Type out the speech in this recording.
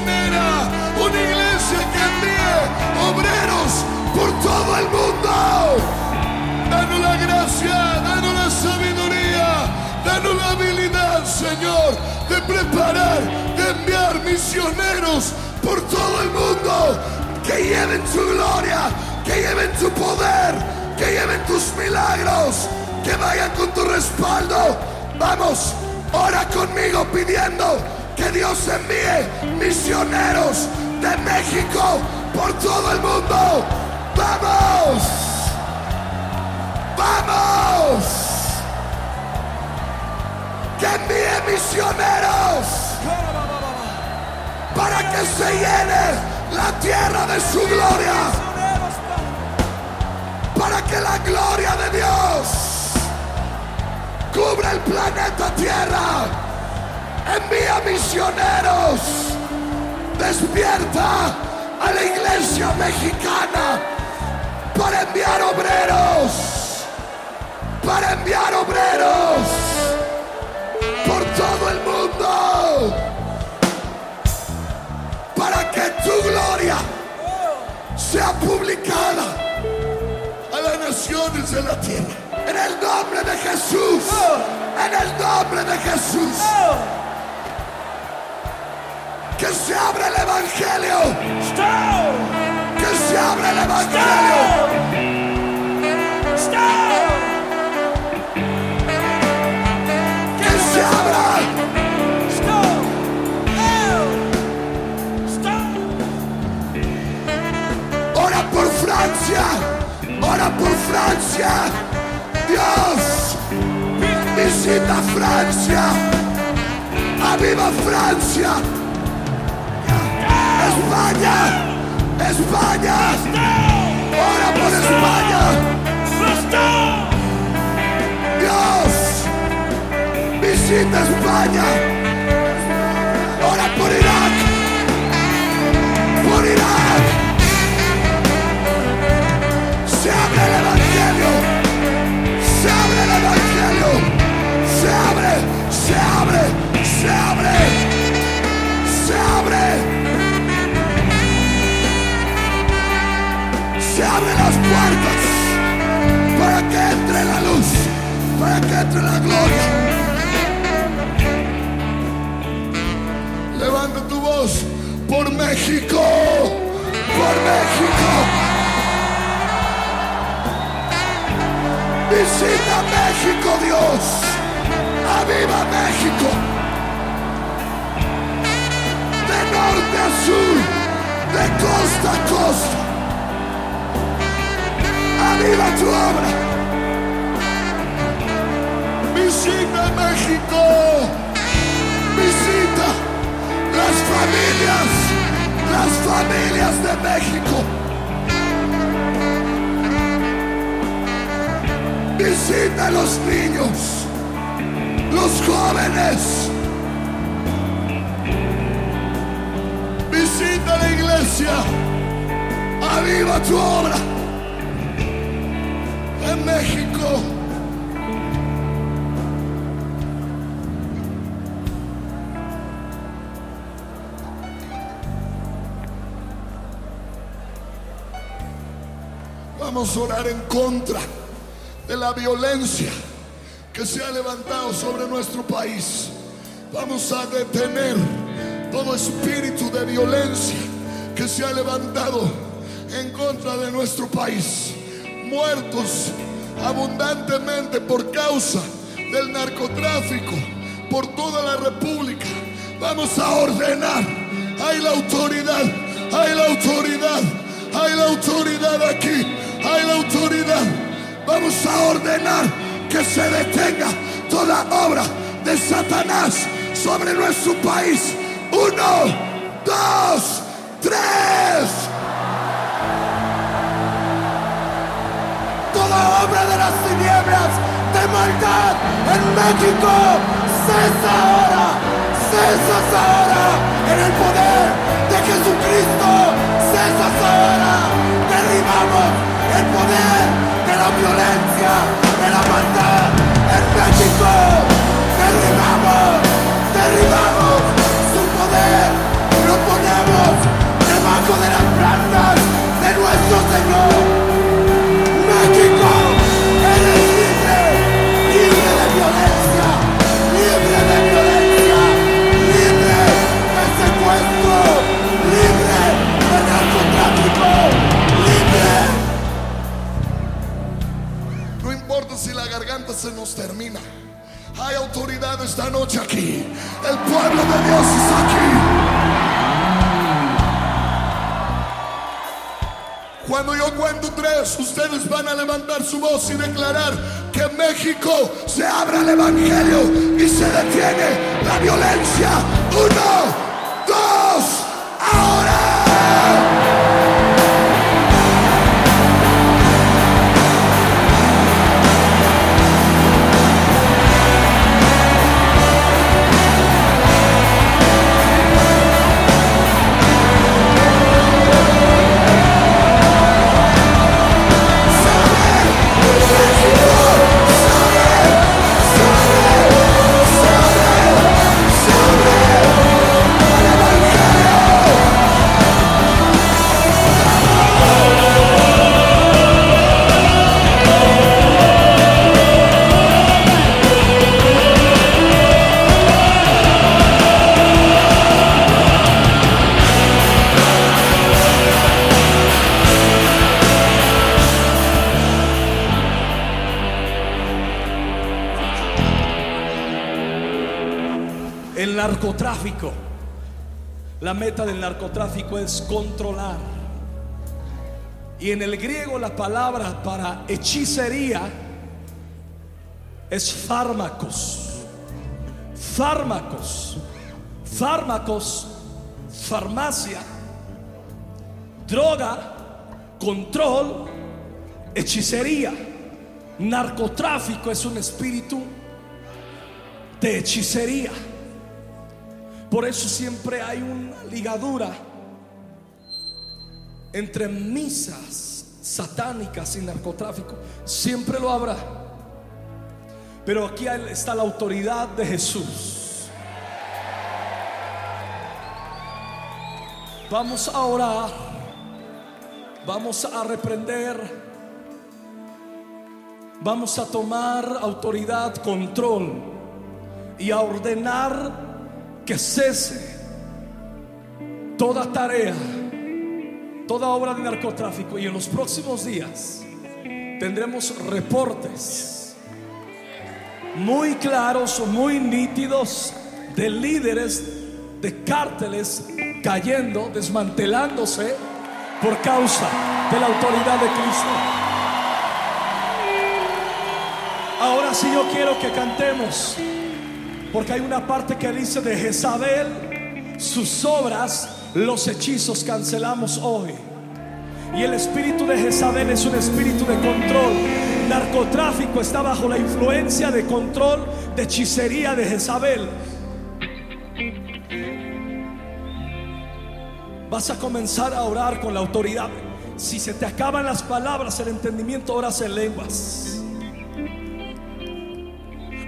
misionera, una iglesia que envíe obreros por todo el mundo. Danos la gracia, danos la sabiduría, danos la habilidad, Señor, de preparar, de enviar misioneros por todo el mundo que lleven su gloria, que lleven tu poder, que lleven tus milagros, que vayan con tu respaldo. Vamos, ora conmigo pidiendo que Dios envíe misioneros de México por todo el mundo. Vamos, vamos, que envíe misioneros para que se llene la tierra de su gloria. Para que la gloria de Dios cubra el planeta Tierra. Envía misioneros. Despierta a la iglesia mexicana para enviar obreros. Para enviar obreros por todo el mundo para que tu gloria sea publicada a las naciones de la tierra. En el nombre de Jesús. En el nombre de Jesús. Que se abra el Evangelio. Que se abra el Evangelio. Visita Francia. Aviva Francia. España. España. Ora por España. Dios. Visita España. Se abre. Se abre. Se abren las puertas para que entre la luz, para que entre la gloria. Levanta tu voz por México, por México. Visita México, Dios. Aviva México. De norte a sur, de costa a costa. Aviva tu obra. Visita México. Visita las familias, las familias de México. Visita los niños, los jóvenes. La iglesia. Aviva tu obra en México. Vamos a orar en contra de la violencia que se ha levantado sobre nuestro país. Vamos a detener todo espíritu de violencia que se ha levantado en contra de nuestro país. Muertos abundantemente por causa del narcotráfico por toda la república. Vamos a ordenar. Hay la autoridad, hay la autoridad, hay la autoridad aquí, hay la autoridad. Vamos a ordenar que se detenga toda obra de Satanás sobre nuestro país. Uno, dos, tres. Toda obra de las tinieblas, de maldad en México, cesa ahora, cesa ahora, de las plantas de nuestro Señor. México, eres libre, libre de violencia, libre de violencia, libre de secuestro, libre de narcotráfico, libre. No importa si la garganta se nos termina. Hay autoridad esta noche aquí. El pueblo de Dios está aquí. Cuando yo cuento tres, ustedes van a levantar su voz y declarar que México se abra el Evangelio y se detiene la violencia. Uno, dos, ahora. El narcotráfico. La meta del narcotráfico es controlar. Y en el griego la palabra para hechicería es fármacos. Fármacos. Fármacos, farmacia, droga, control, hechicería. Narcotráfico es un espíritu de hechicería. Por eso siempre hay una ligadura entre misas satánicas y narcotráfico. Siempre lo habrá. Pero aquí está la autoridad de Jesús. Vamos a orar. Vamos a reprender. Vamos a tomar autoridad, control y a ordenar que cese toda tarea, toda obra de narcotráfico. Y en los próximos días tendremos reportes muy claros, muy nítidos de líderes de cárteles cayendo, desmantelándose por causa de la autoridad de Cristo. Ahora sí yo quiero que cantemos. Porque hay una parte que dice de Jezabel, sus obras, los hechizos cancelamos hoy. Y el espíritu de Jezabel es un espíritu de control. Narcotráfico está bajo la influencia de control, de hechicería de Jezabel. Vas a comenzar a orar con la autoridad. Si se te acaban las palabras, el entendimiento, oras en lenguas.